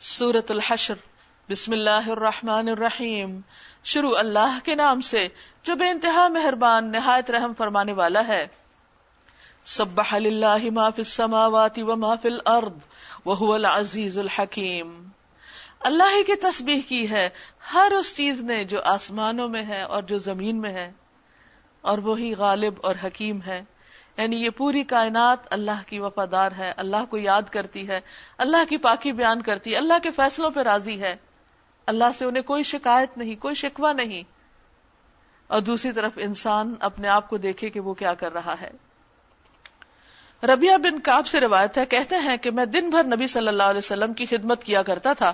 سورت الحشر. بسم اللہ الرحمن الرحیم. شروع اللہ کے نام سے، جو بے انتہا مہربان، نہایت رحم فرمانے والا ہے. سبح للہ ما فی السماوات و ما فی الارض وهو العزیز الحکیم. اللہ ہی کی تسبیح کی ہے، ہر اس چیز نے جو آسمانوں میں ہے اور جو زمین میں ہے، اور وہی غالب اور حکیم ہے. یعنی یہ پوری کائنات اللہ کی وفادار ہے، اللہ کو یاد کرتی ہے، اللہ کی پاکی بیان کرتی ہے، اللہ کے فیصلوں پہ راضی ہے۔ اللہ سے انہیں کوئی شکایت نہیں، کوئی شکوا نہیں۔ اور دوسری طرف انسان اپنے آپ کو دیکھے کہ وہ کیا کر رہا ہے۔ ربیہ بن کاب سے روایت ہے، کہتے ہیں کہ میں دن بھر نبی صلی اللہ علیہ وسلم کی خدمت کیا کرتا تھا۔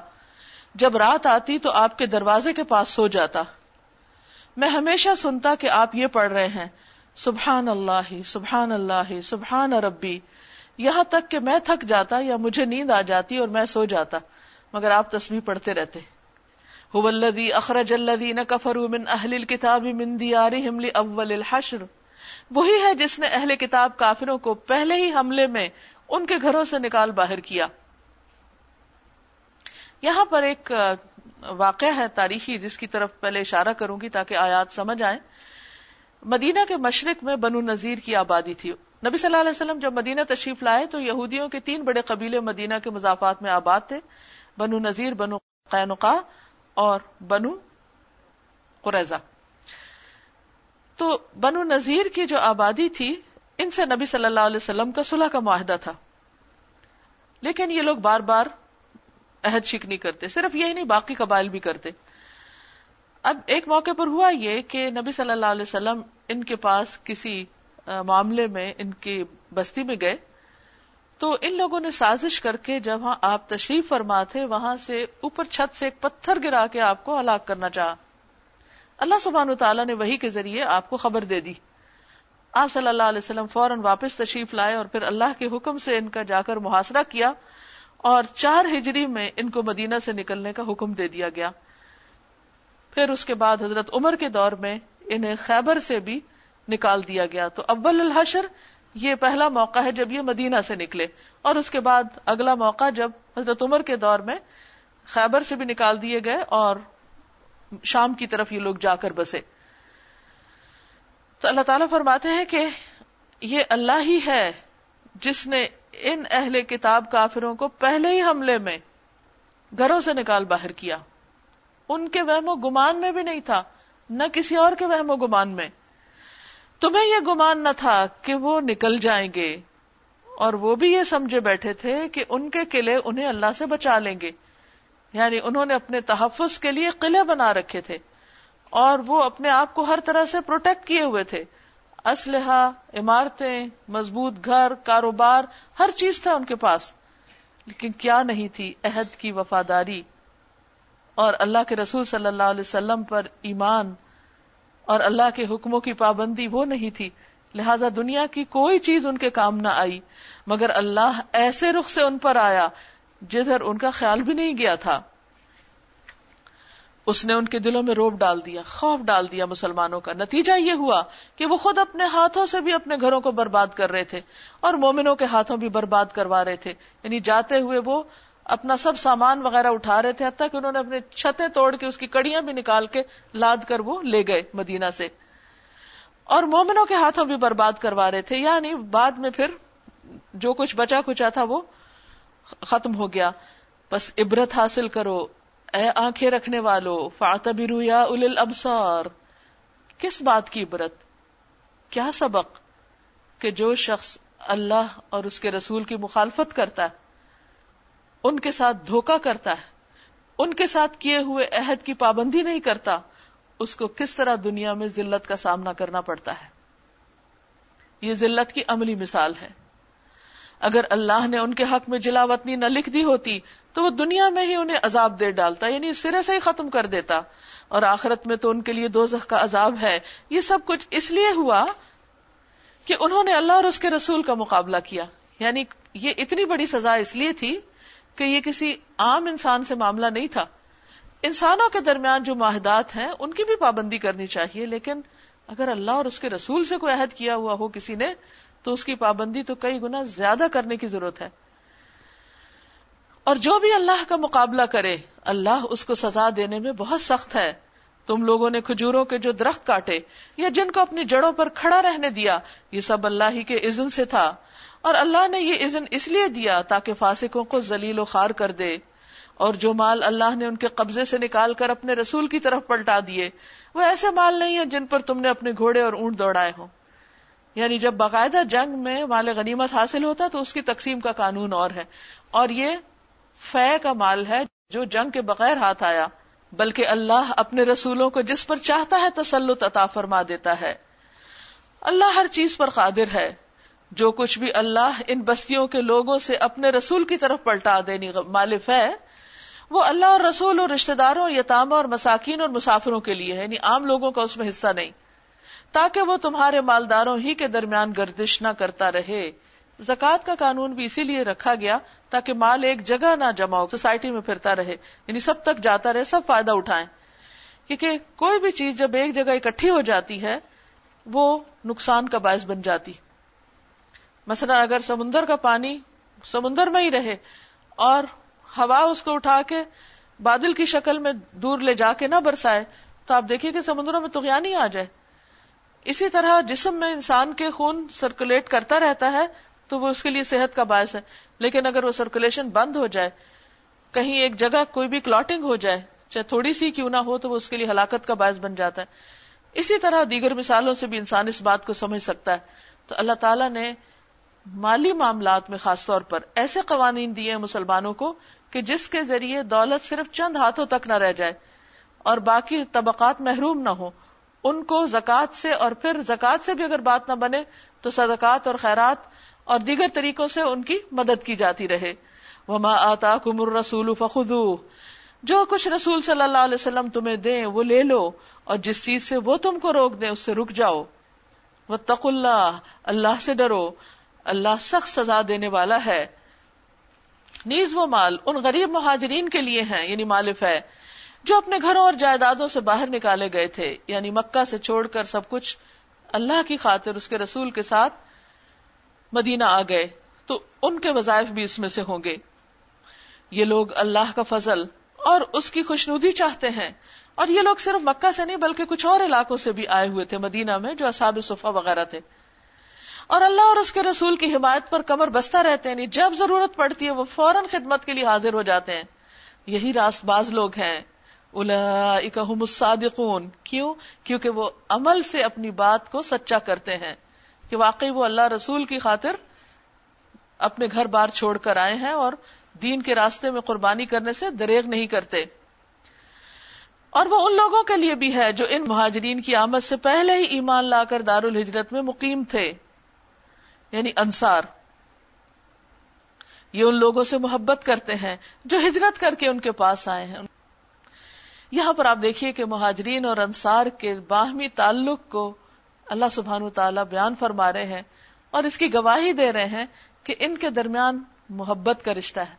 جب رات آتی تو آپ کے دروازے کے پاس سو جاتا۔ میں ہمیشہ سنتا کہ آپ یہ پڑھ رہے ہیں۔ سبحان اللہ سبحان اللہ، سبحان ربی۔ یہاں تک کہ میں تھک جاتا یا مجھے نیند آ جاتی اور میں سو جاتا، مگر آپ تصویر پڑھتے رہتے۔ اخرج الذین کفروا من اہل الكتاب من دیارہم لاول الحشر۔ وہی ہے جس نے اہل کتاب کافروں کو پہلے ہی حملے میں ان کے گھروں سے نکال باہر کیا۔ یہاں پر ایک واقعہ ہے تاریخی، جس کی طرف پہلے اشارہ کروں گی تاکہ آیات سمجھ آئیں۔ مدینہ کے مشرق میں بنو نذیر کی آبادی تھی۔ نبی صلی اللہ علیہ وسلم جب مدینہ تشریف لائے تو یہودیوں کے تین بڑے قبیلے مدینہ کے مضافات میں آباد تھے۔ بنو نذیر، بنو قینقا اور بنو قریضہ تو بنو نذیر کی جو آبادی تھی، ان سے نبی صلی اللہ علیہ وسلم کا صلح کا معاہدہ تھا۔ لیکن یہ لوگ بار بار عہد شک نہیں کرتے، صرف یہی نہیں، باقی قبائل بھی کرتے۔ اب ایک موقع پر ہوا یہ کہ نبی صلی اللہ علیہ وسلم ان کے پاس کسی معاملے میں ان کی بستی میں گئے۔ تو ان لوگوں نے سازش کر کے جب آپ تشریف فرما تھے، وہاں سے اوپر چھت سے ایک پتھر گرا کے آپ کو ہلاک کرنا چاہا۔ اللہ سبحان تعالیٰ نے وہی کے ذریعے آپ کو خبر دے دی۔ آپ صلی اللہ علیہ وسلم فوراً واپس تشریف لائے اور پھر اللہ کے حکم سے ان کا جا کر محاصرہ کیا اور چار ہجری میں ان کو مدینہ سے نکلنے کا حکم دے دیا گیا۔ پھر اس کے بعد حضرت عمر کے دور میں انہیں خیبر سے بھی نکال دیا گیا۔ تو اول الحشر، یہ پہلا موقع ہے جب یہ مدینہ سے نکلے۔ اور اس کے بعد اگلا موقع جب حضرت عمر کے دور میں خیبر سے بھی نکال دیے گئے اور شام کی طرف یہ لوگ جا کر بسے۔ تو اللہ تعالیٰ فرماتے ہیں کہ یہ اللہ ہی ہے جس نے ان اہل کتاب کافروں کو پہلے ہی حملے میں گھروں سے نکال باہر کیا۔ ان کے وہم و گمان میں بھی نہیں تھا، نہ کسی اور کے وہم و گمان میں۔ تمہیں یہ گمان نہ تھا کہ وہ نکل جائیں گے۔ اور وہ بھی یہ سمجھے بیٹھے تھے کہ ان کے قلعے انہیں اللہ سے بچا لیں گے۔ یعنی انہوں نے اپنے تحفظ کے لیے قلعے بنا رکھے تھے۔ اور وہ اپنے آپ کو ہر طرح سے پروٹیکٹ کیے ہوئے تھے۔ اسلحہ، عمارتیں، مضبوط گھر، کاروبار، ہر چیز تھا ان کے پاس۔ لیکن کیا نہیں تھی عہد کی وفاداری۔ اور اللہ کے رسول صلی اللہ علیہ وسلم پر ایمان اور اللہ کے حکموں کی پابندی وہ نہیں تھی۔ لہذا دنیا کی کوئی چیز ان کے کام نہ آئی۔ مگر اللہ ایسے رخ سے ان پر آیا جدھر ان کا خیال بھی نہیں گیا تھا۔ اس نے ان کے دلوں میں روب ڈال دیا، خوف ڈال دیا مسلمانوں کا۔ نتیجہ یہ ہوا کہ وہ خود اپنے ہاتھوں سے بھی اپنے گھروں کو برباد کر رہے تھے اور مومنوں کے ہاتھوں بھی برباد کروا رہے تھے۔ یعنی جاتے ہوئے وہ اپنا سب سامان وغیرہ اٹھا رہے تھے، حتیٰ کہ انہوں نے اپنے چھتیں توڑ کے اس کی کڑیاں بھی نکال کے لاد کر وہ لے گئے مدینہ سے۔ اور مومنوں کے ہاتھوں بھی برباد کروا رہے تھے یعنی بعد میں پھر جو کچھ بچا کچا تھا وہ ختم ہو گیا۔ بس عبرت حاصل کرو، اے آنکھیں رکھنے والو فاتبرو یا اول الابصار۔ کس بات کی عبرت؟ کیا سبق کہ جو شخص اللہ اور اس کے رسول کی مخالفت کرتا ہے ان کے ساتھ دھوکا کرتا ہے، ان کے ساتھ کیے ہوئے عہد کی پابندی نہیں کرتا، اس کو کس طرح دنیا میں ذلت کا سامنا کرنا پڑتا ہے؟ یہ ذلت کی عملی مثال ہے۔ اگر اللہ نے ان کے حق میں جلا وطنی نہ لکھ دی ہوتی، تو وہ دنیا میں ہی انہیں عذاب دے ڈالتا یعنی سرے سے ہی ختم کر دیتا۔ اور آخرت میں تو ان کے لیے دو کا عذاب ہے۔ یہ سب کچھ اس لیے ہوا کہ انہوں نے اللہ اور اس کے رسول کا مقابلہ کیا۔ یعنی یہ اتنی بڑی سزا اس لیے تھی کہ یہ کسی عام انسان سے معاملہ نہیں تھا۔ انسانوں کے درمیان جو معاہدات ہیں، ان کی بھی پابندی کرنی چاہیے، لیکن اگر اللہ اور اس کے رسول سے کوئی عہد کیا ہوا ہو کسی نے، تو اس کی پابندی تو کئی گنا زیادہ کرنے کی ضرورت ہے۔ اور جو بھی اللہ کا مقابلہ کرے، اللہ اس کو سزا دینے میں بہت سخت ہے۔ تم لوگوں نے کھجوروں کے جو درخت کاٹے، یا جن کو اپنی جڑوں پر کھڑا رہنے دیا، یہ سب اللہ ہی کے اذن سے تھا۔ اور اللہ نے یہ اذن اس لیے دیا تاکہ فاسقوں کو ذلیل و خار کر دے۔ اور جو مال اللہ نے ان کے قبضے سے نکال کر اپنے رسول کی طرف پلٹا دیے، وہ ایسے مال نہیں ہیں جن پر تم نے اپنے گھوڑے اور اونٹ دوڑائے ہوں۔ یعنی جب باقاعدہ جنگ میں مال غنیمت حاصل ہوتا تو اس کی تقسیم کا قانون اور ہے۔ اور یہ فے کا مال ہے جو جنگ کے بغیر ہاتھ آیا، بلکہ اللہ اپنے رسولوں کو جس پر چاہتا ہے تسلط عطا فرما دیتا ہے۔ اللہ ہر چیز پر قادر ہے۔ جو کچھ بھی اللہ ان بستیوں کے لوگوں سے اپنے رسول کی طرف پلٹا دینی مالف ہے، وہ اللہ اور رسول اور رشتے داروں یتامہ اور مساکین اور مسافروں کے لیے ہے یعنی عام لوگوں کا اس میں حصہ نہیں۔ تاکہ وہ تمہارے مالداروں ہی کے درمیان گردش نہ کرتا رہے۔ زکوٰۃ کا قانون بھی اسی لیے رکھا گیا تاکہ مال ایک جگہ نہ جمع ہو، سوسائٹی میں پھرتا رہے۔ یعنی سب تک جاتا رہے، سب فائدہ اٹھائیں۔ کیونکہ کوئی بھی چیز جب ایک جگہ اکٹھی ہو جاتی ہے، وہ نقصان کا باعث بن جاتی۔ مثلا اگر سمندر کا پانی سمندر میں ہی رہے اور ہوا اس کو اٹھا کے بادل کی شکل میں دور لے جا کے نہ برسائے، تو آپ دیکھیے کہ سمندروں میں تغیانی آ جائے۔ اسی طرح جسم میں انسان کے خون سرکولیٹ کرتا رہتا ہے، تو وہ اس کے لیے صحت کا باعث ہے۔ لیکن اگر وہ سرکولیشن بند ہو جائے، کہیں ایک جگہ کوئی بھی کلاٹنگ ہو جائے، چاہے تھوڑی سی کیوں نہ ہو، تو وہ اس کے لیے ہلاکت کا باعث بن جاتا ہے۔ اسی طرح دیگر مثالوں سے بھی انسان اس بات کو سمجھ سکتا ہے۔ تو اللہ تعالیٰ نے مالی معاملات میں خاص طور پر ایسے قوانین دیے مسلمانوں کو کہ جس کے ذریعے دولت صرف چند ہاتھوں تک نہ رہ جائے اور باقی طبقات محروم نہ ہو ان کو زکات سے اور پھر زکات سے بھی اگر بات نہ بنے تو صدقات اور خیرات اور دیگر طریقوں سے ان کی مدد کی جاتی رہے۔ وما آتا کمر رسول فخو جو کچھ رسول صلی اللہ علیہ وسلم تمہیں دیں وہ لے لو اور جس چیز سے وہ تم کو روک دیں اس سے رک جاؤ۔ وہ اللہ اللہ سے ڈرو۔ اللہ سخت سزا دینے والا ہے۔ نیز وہ مال ان غریب مہاجرین کے لیے ہیں یعنی مالف ہے، جو اپنے گھروں اور جائیدادوں سے باہر نکالے گئے تھے یعنی مکہ سے چھوڑ کر سب کچھ اللہ کی خاطر اس کے رسول کے ساتھ مدینہ آ گئے۔ تو ان کے وظائف بھی اس میں سے ہوں گے۔ یہ لوگ اللہ کا فضل اور اس کی خوشنودی چاہتے ہیں۔ اور یہ لوگ صرف مکہ سے نہیں، بلکہ کچھ اور علاقوں سے بھی آئے ہوئے تھے، مدینہ میں، جو اصحاب صفحہ وغیرہ تھے۔ اور اللہ اور اس کے رسول کی حمایت پر کمر بستہ رہتے ہیں جب ضرورت پڑتی ہے وہ فوراً خدمت کے لیے حاضر ہو جاتے ہیں۔ یہی راست باز لوگ ہیں۔ الصادقون۔ کیوں؟ کیونکہ وہ عمل سے اپنی بات کو سچا کرتے ہیں۔ کہ واقعی وہ اللہ رسول کی خاطر اپنے گھر بار چھوڑ کر آئے ہیں اور دین کے راستے میں قربانی کرنے سے دریغ نہیں کرتے۔ اور وہ ان لوگوں کے لیے بھی ہے جو ان مہاجرین کی آمد سے پہلے ہی ایمان لا کر دار الحجرت میں مقیم تھے۔ یعنی انصار، یہ ان لوگوں سے محبت کرتے ہیں جو ہجرت کر کے ان کے پاس آئے ہیں۔ یہاں پر آپ دیکھیے کہ مہاجرین اور انصار کے باہمی تعلق کو اللہ سبحان تعالیٰ بیان فرما رہے ہیں اور اس کی گواہی دے رہے ہیں کہ ان کے درمیان محبت کا رشتہ ہے۔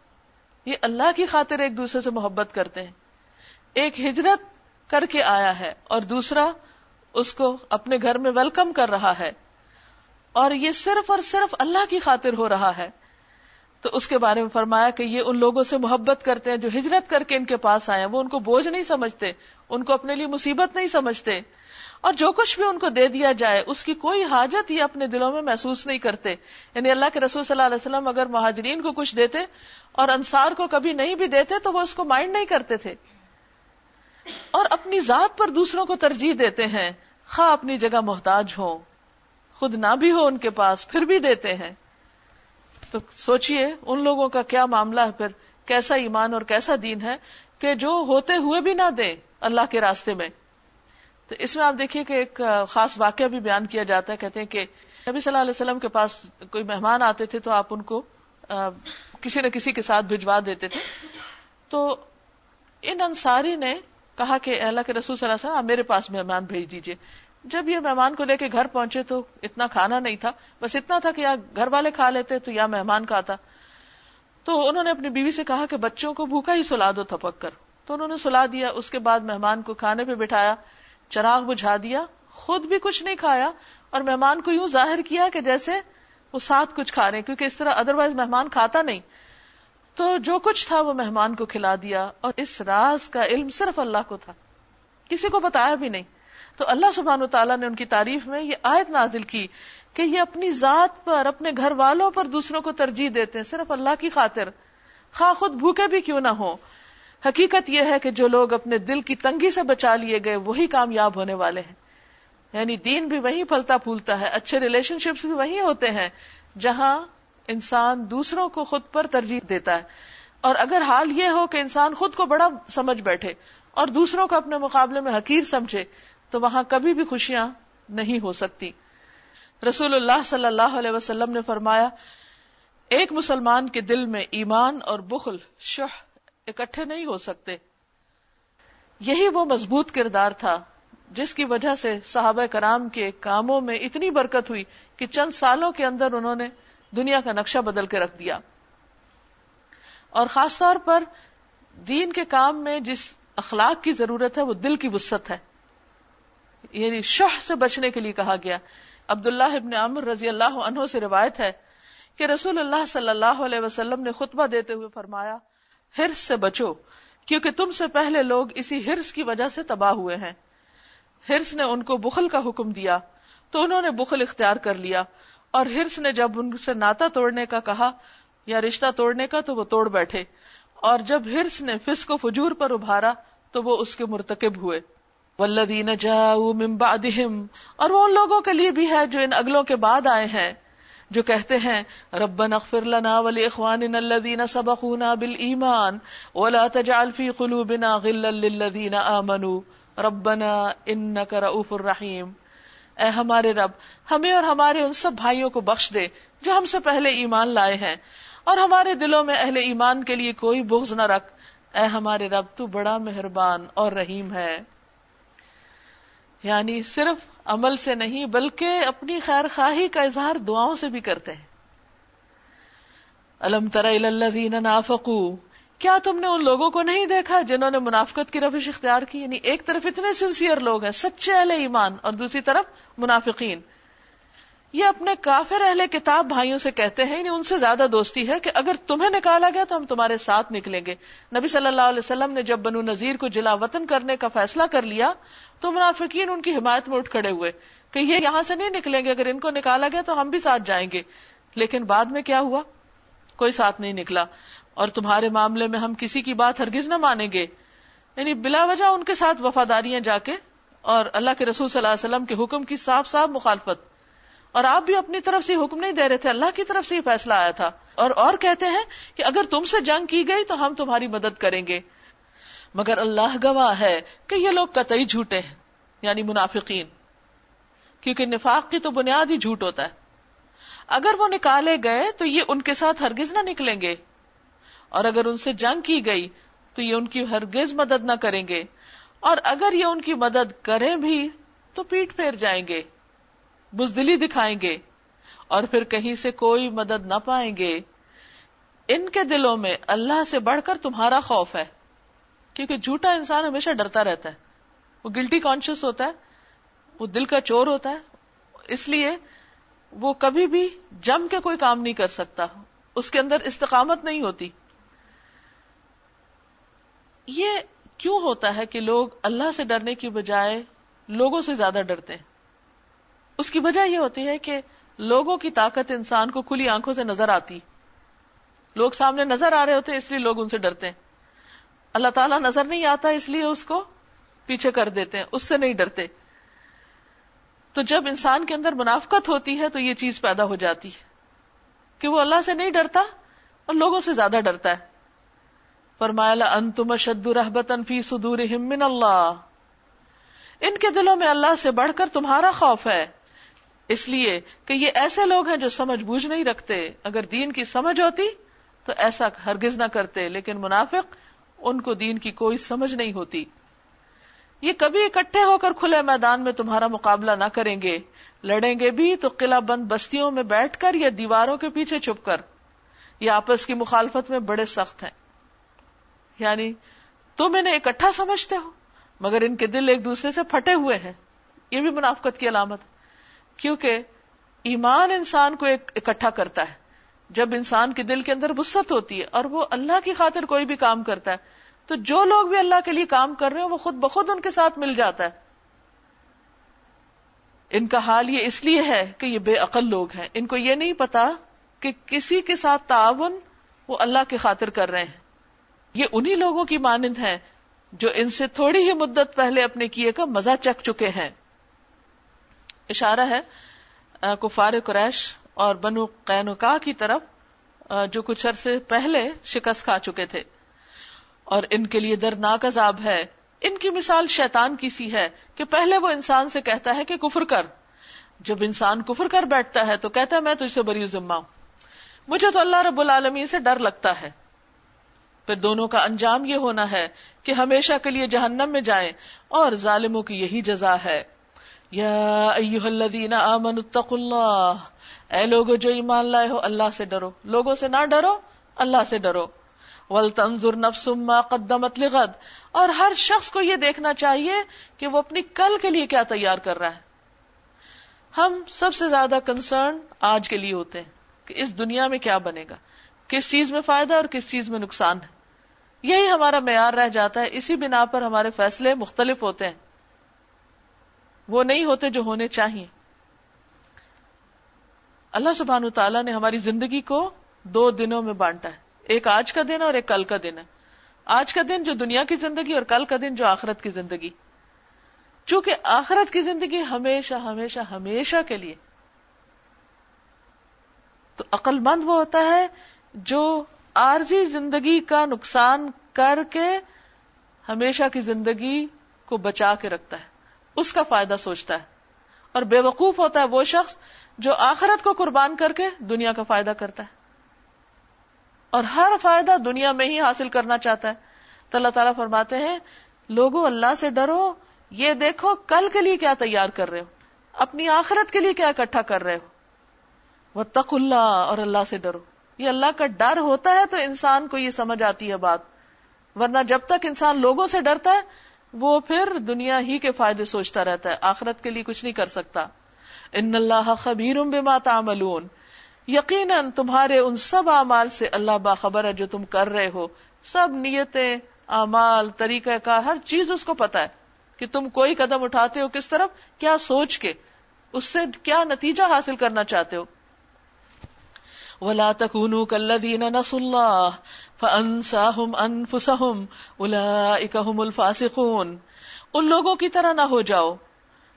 یہ اللہ کی خاطر ایک دوسرے سے محبت کرتے ہیں۔ ایک ہجرت کر کے آیا ہے اور دوسرا اس کو اپنے گھر میں ویلکم کر رہا ہے۔ اور یہ صرف اور صرف اللہ کی خاطر ہو رہا ہے۔ تو اس کے بارے میں فرمایا کہ یہ ان لوگوں سے محبت کرتے ہیں جو ہجرت کر کے ان کے پاس آئے ہیں۔ وہ ان کو بوجھ نہیں سمجھتے، ان کو اپنے لیے مصیبت نہیں سمجھتے۔ اور جو کچھ بھی ان کو دے دیا جائے، اس کی کوئی حاجت ہی اپنے دلوں میں محسوس نہیں کرتے۔ یعنی اللہ کے رسول صلی اللہ علیہ وسلم اگر مہاجرین کو کچھ دیتے اور انصار کو کبھی نہیں بھی دیتے، تو وہ اس کو مائنڈ نہیں کرتے تھے۔ اور اپنی ذات پر دوسروں کو ترجیح دیتے ہیں، خواہ اپنی جگہ محتاج ہو خود نہ بھی ہو ان کے پاس، پھر بھی دیتے ہیں۔ تو سوچئے ان لوگوں کا کیا معاملہ ہے، پھر کیسا ایمان اور کیسا دین ہے کہ جو ہوتے ہوئے بھی نہ دے اللہ کے راستے میں۔ تو اس میں آپ دیکھیے کہ ایک خاص واقعہ بھی بیان کیا جاتا ہے، کہتے ہیں کہ نبی صلی اللہ علیہ وسلم کے پاس کوئی مہمان آتے تھے تو آپ ان کو کسی نہ کسی کے ساتھ بھجوا دیتے تھے۔ تو ان انصاری نے کہا کہ اللہ کے رسول صلی اللہ علیہ وسلم، آپ میرے پاس مہمان بھیج دیجیے جب یہ مہمان کو لے کے گھر پہنچے تو اتنا کھانا نہیں تھا، بس اتنا تھا کہ یا گھر والے کھا لیتے تو یا مہمان کھاتا۔ تو انہوں نے اپنی بیوی سے کہا کہ بچوں کو بھوکا ہی سلا دو تھپک کر۔ تو انہوں نے سلا دیا، اس کے بعد مہمان کو کھانے پہ بٹھایا، چراغ بجھا دیا، خود بھی کچھ نہیں کھایا، اور مہمان کو یوں ظاہر کیا کہ جیسے وہ ساتھ کچھ کھا رہے ہیں، کیونکہ اس طرح ادر وائز مہمان کھاتا نہیں۔ تو جو کچھ تھا وہ مہمان کو کھلا دیا، اور اس راز کا علم صرف اللہ کو تھا۔ کسی کو بتایا بھی نہیں۔ تو اللہ سبحان و تعالیٰ نے ان کی تعریف میں یہ آیت نازل کی کہ یہ اپنی ذات پر، اپنے گھر والوں پر دوسروں کو ترجیح دیتے ہیں، صرف اللہ کی خاطر۔ خواہ خود بھوکے بھی کیوں نہ ہو حقیقت یہ ہے کہ جو لوگ اپنے دل کی تنگی سے بچا لیے گئے، وہی کامیاب ہونے والے ہیں۔ یعنی دین بھی وہی پھلتا پھولتا ہے، اچھے ریلیشن شپس بھی وہی ہوتے ہیں، جہاں انسان دوسروں کو خود پر ترجیح دیتا ہے۔ اور اگر حال یہ ہو کہ انسان خود کو بڑا سمجھ بیٹھے اور دوسروں کو اپنے مقابلے میں حقیر سمجھے تو وہاں کبھی بھی خوشیاں نہیں ہو سکتی۔ رسول اللہ صلی اللہ علیہ وسلم نے فرمایا، ایک مسلمان کے دل میں ایمان اور بخل شہ اکٹھے نہیں ہو سکتے۔ یہی وہ مضبوط کردار تھا جس کی وجہ سے صحابہ کرام کے کاموں میں اتنی برکت ہوئی کہ چند سالوں کے اندر انہوں نے دنیا کا نقشہ بدل کے رکھ دیا۔ اور خاص طور پر دین کے کام میں جس اخلاق کی ضرورت ہے، وہ دل کی وسط ہے۔ یعنی شہ سے بچنے کے لیے کہا گیا۔ عبداللہ ابن عمر رضی اللہ عنہ سے روایت ہے کہ رسول اللہ صلی اللہ علیہ وسلم نے خطبہ دیتے ہوئے فرمایا، ہرس سے بچو، کیونکہ تم سے پہلے لوگ اسی ہرس کی وجہ سے تباہ ہوئے ہیں۔ ہرس نے ان کو بخل کا حکم دیا، تو انہوں نے بخل اختیار کر لیا۔ اور ہرس نے جب ان سے ناتا توڑنے کا کہا یا رشتہ توڑنے کا، تو وہ توڑ بیٹھے۔ اور جب ہرس نے فس کو فجور پر ابھارا، تو وہ اس کے مرتکب ہوئے۔ ولدین اور وہ ان لوگوں کے لیے بھی ہے جو ان اگلوں کے بعد آئے ہیں، جو کہتے ہیں، ربنا اغفر لنا ولاخواننا الذين سبقونا بالایمان، ولا تجعل في قلوبنا غلا للذين امنوا ربنا انك رؤوف رحیم۔ اے ہمارے رب، ہمیں اور ہمارے ان سب بھائیوں کو بخش دے جو ہم سے پہلے ایمان لائے ہیں، اور ہمارے دلوں میں اہل ایمان کے لیے کوئی بغض نہ رکھ۔ اے ہمارے رب، تو بڑا مہربان اور رحیم ہے۔ یعنی صرف عمل سے نہیں بلکہ اپنی خیر خواہی کا اظہار دعاؤں سے بھی کرتے ہیں۔ الم تر نافقو، کیا تم نے ان لوگوں کو نہیں دیکھا جنہوں نے منافقت کی روش اختیار کی؟ یعنی ایک طرف اتنے سنسیئر لوگ ہیں، سچے اہل ایمان، اور دوسری طرف منافقین۔ یہ اپنے کافر اہل کتاب بھائیوں سے کہتے ہیں یعنی ان سے زیادہ دوستی ہے کہ اگر تمہیں نکالا گیا تو ہم تمہارے ساتھ نکلیں گے۔ نبی صلی اللہ علیہ وسلم نے جب بنو نذیر کو جلا وطن کرنے کا فیصلہ کر لیا تو منافقین ان کی حمایت میں اٹھ کھڑے ہوئے کہ یہ یہاں سے نہیں نکلیں گے، اگر ان کو نکالا گیا تو ہم بھی ساتھ جائیں گے۔ لیکن بعد میں کیا ہوا؟ کوئی ساتھ نہیں نکلا۔ اور تمہارے معاملے میں ہم کسی کی بات ہرگز نہ مانیں گے۔ یعنی بلا وجہ ان کے ساتھ وفاداریاں جا کے اور اللہ کے رسول صلی اللہ علیہ وسلم کے حکم کی صاف صاف مخالفت۔ اور آپ بھی اپنی طرف سے حکم نہیں دے رہے تھے، اللہ کی طرف سے یہ فیصلہ آیا تھا۔ اور اور کہتے ہیں کہ اگر تم سے جنگ کی گئی تو ہم تمہاری مدد کریں گے۔ مگر اللہ گواہ ہے کہ یہ لوگ قطعی جھوٹے ہیں یعنی منافقین۔ کیونکہ نفاق کی تو بنیاد ہی جھوٹ ہوتا ہے۔ اگر وہ نکالے گئے تو یہ ان کے ساتھ ہرگز نہ نکلیں گے۔ اور اگر ان سے جنگ کی گئی تو یہ ان کی ہرگز مدد نہ کریں گے۔ اور اگر یہ ان کی مدد کریں بھی تو پیٹ پھیر جائیں گے۔ بزدلی دکھائیں گے اور پھر کہیں سے کوئی مدد نہ پائیں گے۔ ان کے دلوں میں اللہ سے بڑھ کر تمہارا خوف ہے، کیونکہ جھوٹا انسان ہمیشہ ڈرتا رہتا ہے۔ وہ گلٹی کانشیس ہوتا ہے، وہ دل کا چور ہوتا ہے۔ اس لیے وہ کبھی بھی جم کے کوئی کام نہیں کر سکتا، اس کے اندر استقامت نہیں ہوتی۔ یہ کیوں ہوتا ہے کہ لوگ اللہ سے ڈرنے کی بجائے لوگوں سے زیادہ ڈرتے ہیں؟ اس کی وجہ یہ ہوتی ہے کہ لوگوں کی طاقت انسان کو کھلی آنکھوں سے نظر آتی۔ لوگ سامنے نظر آ رہے ہوتے ہیں، اس لیے لوگ ان سے ڈرتے ہیں۔ اللہ تعالیٰ نظر نہیں آتا، اس لیے اس کو پیچھے کر دیتے ہیں، اس سے نہیں ڈرتے۔ تو جب انسان کے اندر منافقت ہوتی ہے تو یہ چیز پیدا ہو جاتی ہے کہ وہ اللہ سے نہیں ڈرتا اور لوگوں سے زیادہ ڈرتا ہے۔ فرمایا انتم شد رحبتن فی صدور من اللہ ان کے دلوں میں اللہ سے بڑھ کر تمہارا خوف ہے۔ اس لیے کہ یہ ایسے لوگ ہیں جو سمجھ بوجھ نہیں رکھتے۔ اگر دین کی سمجھ ہوتی تو ایسا ہرگز نہ کرتے، لیکن منافق ان کو دین کی کوئی سمجھ نہیں ہوتی۔ یہ کبھی اکٹھے ہو کر کھلے میدان میں تمہارا مقابلہ نہ کریں گے۔ لڑیں گے بھی تو قلعہ بند بستیوں میں بیٹھ کر یا دیواروں کے پیچھے چھپ کر۔ یہ آپس کی مخالفت میں بڑے سخت ہیں۔ یعنی تم انہیں اکٹھا سمجھتے ہو، مگر ان کے دل ایک دوسرے سے پھٹے ہوئے ہیں۔ یہ بھی منافقت کی علامت کیونکہ ایمان انسان کو ایک اکٹھا کرتا ہے۔ جب انسان کے دل کے اندر وسط ہوتی ہے اور وہ اللہ کی خاطر کوئی بھی کام کرتا ہے، تو جو لوگ بھی اللہ کے لیے کام کر رہے ہیں، وہ خود بخود ان کے ساتھ مل جاتا ہے۔ ان کا حال یہ اس لیے ہے کہ یہ بے عقل لوگ ہیں۔ ان کو یہ نہیں پتا کہ کسی کے ساتھ تعاون وہ اللہ کی خاطر کر رہے ہیں۔ یہ انہی لوگوں کی مانند ہے جو ان سے تھوڑی ہی مدت پہلے اپنے کیے کا مزہ چک چکے ہیں۔ اشارہ ہے کفار قریش اور بنو قینوکا کی طرف جو کچھ عرصے پہلے شکست کھا چکے تھے۔ اور ان کے لیے دردناک عذاب ہے۔ ان کی مثال شیطان کی سی ہے کہ پہلے وہ انسان سے کہتا ہے کہ کفر کر۔ جب انسان کفر کر بیٹھتا ہے تو کہتا ہے، میں تجھ سے بری ذمہ ہوں۔ مجھے تو اللہ رب العالمین سے ڈر لگتا ہے۔ پھر دونوں کا انجام یہ ہونا ہے کہ ہمیشہ کے لیے جہنم میں جائیں اور ظالموں کی یہی جزا ہے۔ یا ایوہ الذین آمنوا اتقوا اللہ۔ اے لوگو جو ایمان لائے ہو، اللہ سے ڈرو۔ لوگوں سے نہ ڈرو، اللہ سے ڈرو۔ ولتنظر نفس ما قدمت لغد۔ اور ہر شخص کو یہ دیکھنا چاہیے کہ وہ اپنی کل کے لیے کیا تیار کر رہا ہے۔ ہم سب سے زیادہ کنسرن آج کے لیے ہوتے ہیں کہ اس دنیا میں کیا بنے گا۔ کس چیز میں فائدہ اور کس چیز میں نقصان ہے۔ یہی ہمارا معیار رہ جاتا ہے۔ اسی بنا پر ہمارے فیصلے مختلف ہوتے ہیں۔ وہ نہیں ہوتے جو ہونے چاہیے۔ اللہ سبحان تعالیٰ نے ہماری زندگی کو دو دنوں میں بانٹا ہے۔ ایک آج کا دن اور ایک کل کا دن ہے۔ آج کا دن جو دنیا کی زندگی اور کل کا دن جو آخرت کی زندگی۔ چونکہ آخرت کی زندگی ہمیشہ ہمیشہ ہمیشہ کے لیے۔ تو عقل مند وہ ہوتا ہے جو عارضی زندگی کا نقصان کر کے ہمیشہ کی زندگی کو بچا کے رکھتا ہے۔ اس کا فائدہ سوچتا ہے۔ اور بے وقوف ہوتا ہے وہ شخص جو آخرت کو قربان کر کے دنیا کا فائدہ کرتا ہے۔ اور ہر فائدہ دنیا میں ہی حاصل کرنا چاہتا ہے۔ تو اللہ تعالیٰ فرماتے ہیں لوگوں اللہ سے ڈرو، یہ دیکھو کل کے لیے کیا تیار کر رہے ہو۔ اپنی آخرت کے لیے کیا اکٹھا کر رہے ہو۔ وہ تق اللہ اور اللہ سے ڈرو۔ یہ اللہ کا ڈر ہوتا ہے تو انسان کو یہ سمجھ آتی ہے بات۔ ورنہ جب تک انسان لوگوں سے ڈرتا ہے وہ پھر دنیا ہی کے فائدے سوچتا رہتا ہے، آخرت کے لیے کچھ نہیں کر سکتا۔ ان اللہ خبیر بما تعملون۔ یقیناً تمہارے ان سب اعمال سے اللہ باخبر ہے جو تم کر رہے ہو۔ سب نیتیں، اعمال، طریقہ کا ہر چیز اس کو پتا ہے کہ تم کوئی قدم اٹھاتے ہو کس طرف، کیا سوچ کے، اس سے کیا نتیجہ حاصل کرنا چاہتے ہو۔ ولا تكونوا كالذين نسوا الله فانساهم انفسهم اولئك هم الفاسقون۔ ان لوگوں کی طرح نہ ہو جاؤ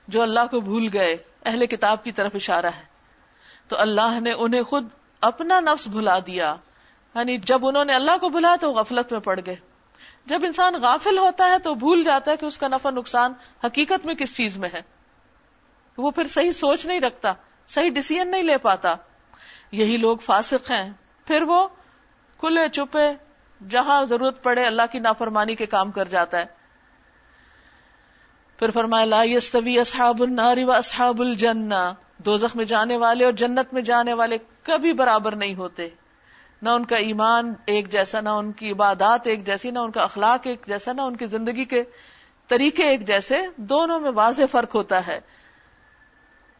جو اللہ کو بھول گئے، اہل کتاب کی طرف اشارہ ہے۔ تو اللہ نے انہیں خود اپنا نفس بھلا دیا۔ یعنی جب انہوں نے اللہ کو بھلا تو غفلت میں پڑ گئے۔ جب انسان غافل ہوتا ہے تو بھول جاتا ہے کہ اس کا نفع نقصان حقیقت میں کس چیز میں ہے۔ وہ پھر صحیح سوچ نہیں رکھتا، صحیح ڈسیزن نہیں لے پاتا۔ یہی لوگ فاسق ہیں۔ پھر وہ کھلے چپے جہاں ضرورت پڑے اللہ کی نافرمانی کے کام کر جاتا ہے۔ پھر فرمایا، لا يستوي اصحاب النار و اصحاب الجنہ۔ دوزخ میں جانے والے اور جنت میں جانے والے کبھی برابر نہیں ہوتے۔ نہ ان کا ایمان ایک جیسا، نہ ان کی عبادات ایک جیسی، نہ ان کا اخلاق ایک جیسا، نہ ان کی زندگی کے طریقے ایک جیسے، دونوں میں واضح فرق ہوتا ہے۔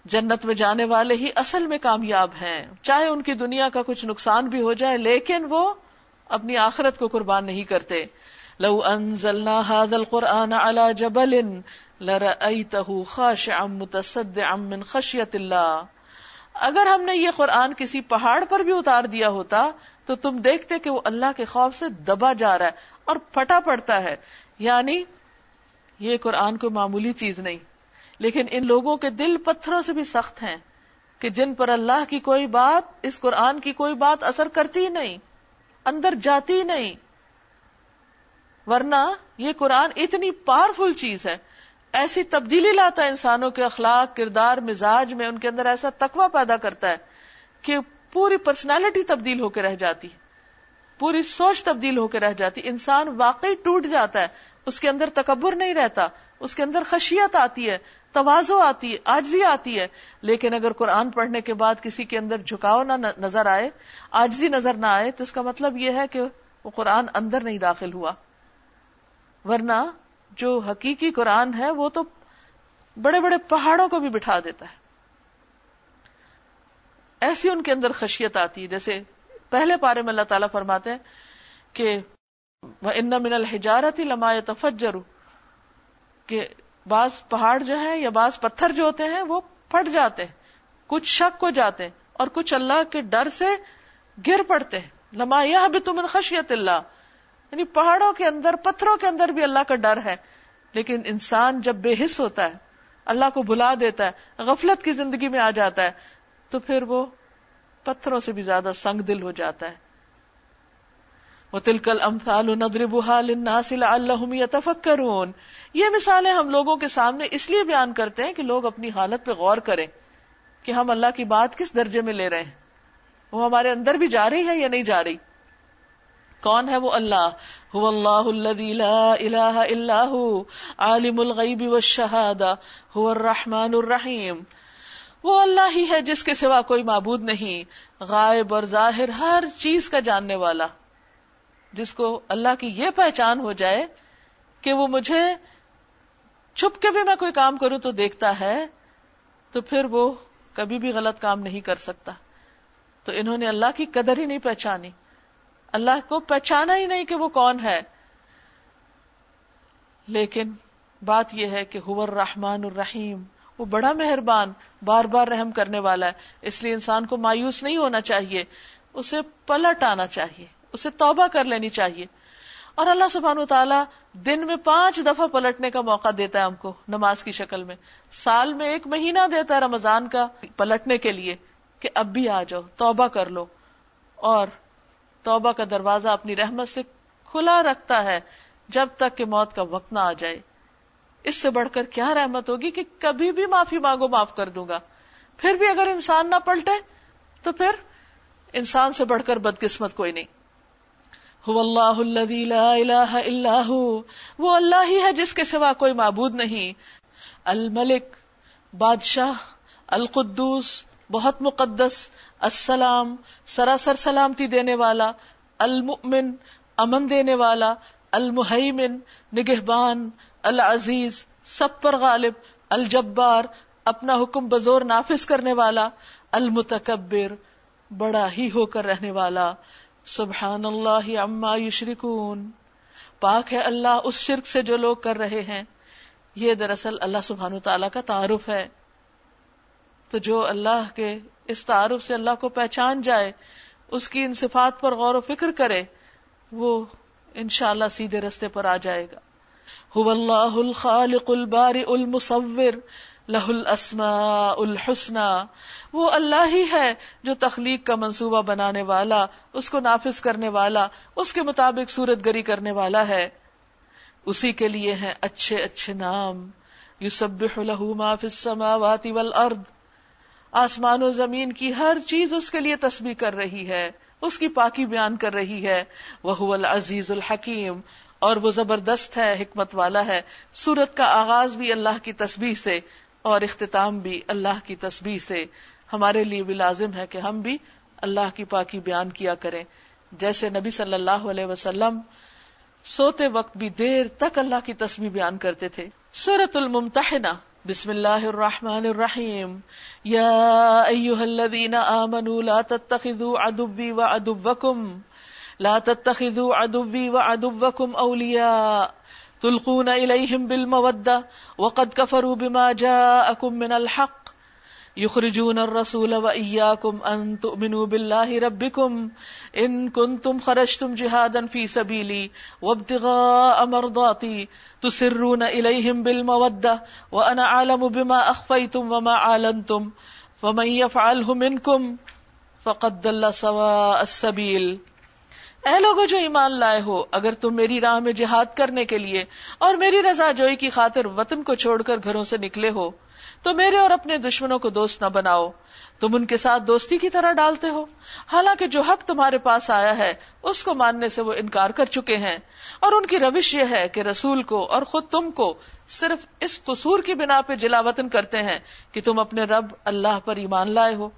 جنت میں جانے والے ہی اصل میں کامیاب ہیں۔ چاہے ان کی دنیا کا کچھ نقصان بھی ہو جائے، لیکن وہ اپنی آخرت کو قربان نہیں کرتے۔ لو انزلنا هذا القرآن على جبل لرأيته خاشعا متصدعا من خشية الله اگر ہم نے یہ قرآن کسی پہاڑ پر بھی اتار دیا ہوتا، تو تم دیکھتے کہ وہ اللہ کے خوف سے دبا جا رہا ہے اور پھٹا پڑتا ہے۔ یعنی یہ قرآن کو معمولی چیز نہیں۔ لیکن ان لوگوں کے دل پتھروں سے بھی سخت ہیں کہ جن پر اللہ کی کوئی بات، اس قرآن کی کوئی بات اثر کرتی نہیں، اندر جاتی نہیں۔ ورنہ یہ قرآن اتنی پاورفل چیز ہے۔ ایسی تبدیلی لاتا ہے انسانوں کے اخلاق، کردار، مزاج میں، ان کے اندر ایسا تقوی پیدا کرتا ہے کہ پوری پرسنالٹی تبدیل ہو کے رہ جاتی، پوری سوچ تبدیل ہو کے رہ جاتی، انسان واقعی ٹوٹ جاتا ہے۔ اس کے اندر تکبر نہیں رہتا، اس کے اندر خشیت آتی ہے، توازو آتی ہے، آجزی آتی ہے۔ لیکن اگر قرآن پڑھنے کے بعد کسی کے اندر جھکاؤ نہ نظر آئے، آجزی نظر نہ آئے، تو اس کا مطلب یہ ہے کہ وہ قرآن اندر نہیں داخل ہوا۔ ورنہ جو حقیقی قرآن ہے، وہ تو بڑے بڑے پہاڑوں کو بھی بٹھا دیتا ہے۔ ایسی ان کے اندر خشیت آتی ہے۔ جیسے پہلے پارے میں اللہ تعالیٰ فرماتے ہیں کہ ان من الحجارت لما تفجر کہ بعض پہاڑ جو ہے یا بعض پتھر جو ہوتے ہیں وہ پھٹ جاتے ہیں۔ کچھ شک ہو جاتے ہیں اور کچھ اللہ کے ڈر سے گر پڑتے ہیں۔ لما یہ بھی تم خشیت اللہ یعنی پہاڑوں کے اندر، پتھروں کے اندر بھی اللہ کا ڈر ہے۔ لیکن انسان جب بے حص ہوتا ہے، اللہ کو بلا دیتا ہے، غفلت کی زندگی میں آ جاتا ہے، تو پھر وہ پتھروں سے بھی زیادہ سنگ دل ہو جاتا ہے۔ وہ تلکل امثال تفکرون یہ مثالیں ہم لوگوں کے سامنے اس لیے بیان کرتے ہیں کہ لوگ اپنی حالت پہ غور کریں کہ ہم اللہ کی بات کس درجے میں لے رہے ہیں۔ وہ ہمارے اندر بھی جا رہی ہے یا نہیں جا رہی؟ کون ہے وہ اللہ؟ اللہ لا الہ الا عالم الغیب والشہادہ الرحمن الرحیم۔ وہ اللہ ہی ہے جس کے سوا کوئی معبود نہیں، غائب اور ظاہر، ہر چیز کا جاننے والا۔ جس کو اللہ کی یہ پہچان ہو جائے کہ وہ مجھے چھپ کے بھی میں کوئی کام کروں تو دیکھتا ہے، تو پھر وہ کبھی بھی غلط کام نہیں کر سکتا۔ تو انہوں نے اللہ کی قدر ہی نہیں پہچانی۔ اللہ کو پہچانا ہی نہیں کہ وہ کون ہے۔ لیکن بات یہ ہے کہ حور رحمان الرحیم، وہ بڑا مہربان، بار بار رحم کرنے والا ہے۔ اس لیے انسان کو مایوس نہیں ہونا چاہیے، اسے پلٹ آنا چاہیے۔ اسے توبہ کر لینی چاہیے۔ اور اللہ سبحان تعالیٰ دن میں پانچ دفعہ پلٹنے کا موقع دیتا ہے ہم کو نماز کی شکل میں۔ سال میں ایک مہینہ دیتا ہے رمضان کا پلٹنے کے لیے کہ اب بھی آ جاؤ، توبہ کر لو۔ اور توبہ کا دروازہ اپنی رحمت سے کھلا رکھتا ہے جب تک کہ موت کا وقت نہ آ جائے۔ اس سے بڑھ کر کیا رحمت ہوگی کہ کبھی بھی معافی مانگو، معاف کر دوں گا۔ پھر بھی اگر انسان نہ پلٹے تو پھر انسان سے بڑھ کر بدقسمت کوئی نہیں۔ اللہ لا الہ الا وہ اللہ ہی ہے جس کے سوا کوئی معبود نہیں۔ الملک، بادشاہ، القدوس، بہت مقدس، السلام، سراسر سلامتی دینے والا، المؤمن، امن دینے والا المحیمن نگہبان، العزیز، سب پر غالب، الجبار، اپنا حکم بزور نافذ کرنے والا، المتکبر، بڑا ہی ہو کر رہنے والا۔ سبحان اللہ عما یشرکون۔ پاک ہے اللہ اس شرک سے جو لوگ کر رہے ہیں۔ یہ دراصل اللہ سبحان تعالیٰ کا تعارف ہے۔ تو جو اللہ کے اس تعارف سے اللہ کو پہچان جائے، اس کی ان صفات پر غور و فکر کرے، وہ انشاءاللہ سیدھے رستے پر آ جائے گا۔ اللہ الخالق الباری المصور، لہ الاسماء الحسنى۔ وہ اللہ ہی ہے جو تخلیق کا منصوبہ بنانے والا، اس کو نافذ کرنے والا، اس کے مطابق صورت گری کرنے والا ہے۔ اسی کے لیے ہیں اچھے اچھے نام۔ یسبح له ما في السماوات والارض۔ آسمان و زمین کی ہر چیز اس کے لیے تسبیح کر رہی ہے، اس کی پاکی بیان کر رہی ہے۔ وہ العزیز الحکیم۔ اور وہ زبردست ہے، حکمت والا ہے۔ سورت کا آغاز بھی اللہ کی تسبیح سے اور اختتام بھی اللہ کی تسبیح سے۔ ہمارے لیے بھی لازم ہے کہ ہم بھی اللہ کی پاکی بیان کیا کریں۔ جیسے نبی صلی اللہ علیہ وسلم سوتے وقت بھی دیر تک اللہ کی تسبیح بیان کرتے تھے۔ سورت الممتحنہ، بسم اللہ الرحمن الرحیم۔ یا ایوہ الذین آمنوا لا تتخذوا عدوی وعدوکم لا تتخذوا عدوی وعدوکم اولیاء۔ تلقون الیہم بالمودہ، وقد کفروا بما جاءکم من الحق۔ یخرجون الرسول و ایاکم ان تؤمنوا باللہ ربکم ان کنتم خرجتم جہادا فی سبیلی وابتغاء مرضاتی تسرون الیہم بالمودہ وانا عالم بما اخفیتم وما عالنتم فمن یفعلہ منکم فقد دل سواء السبیل اے لوگو جو ایمان لائے ہو، اگر تم میری راہ میں جہاد کرنے کے لیے اور میری رضا جوئی کی خاطر وطن کو چھوڑ کر گھروں سے نکلے ہو تو میرے اور اپنے دشمنوں کو دوست نہ بناؤ۔ تم ان کے ساتھ دوستی کی طرح ڈالتے ہو۔ حالانکہ جو حق تمہارے پاس آیا ہے، اس کو ماننے سے وہ انکار کر چکے ہیں۔ اور ان کی روش یہ ہے کہ رسول کو اور خود تم کو صرف اس قصور کی بنا پہ جلا وطن کرتے ہیں کہ تم اپنے رب اللہ پر ایمان لائے ہو۔